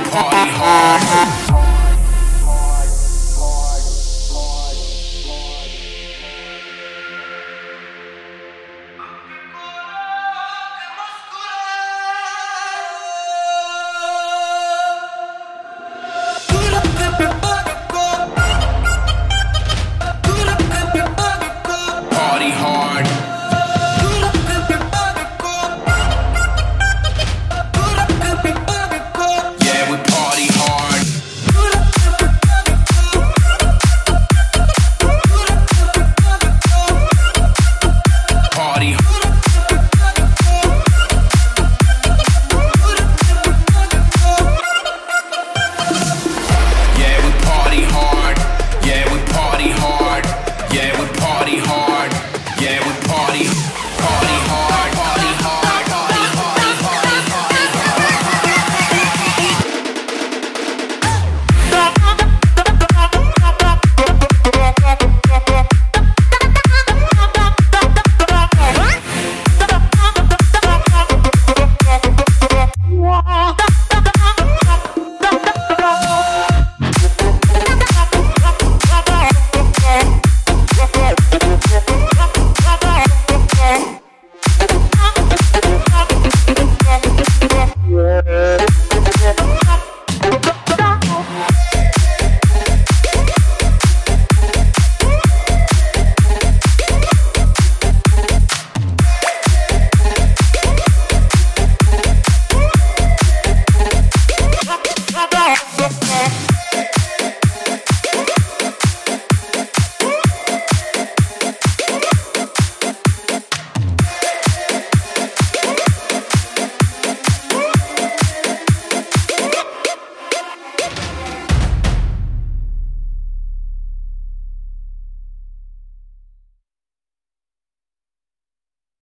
party hard.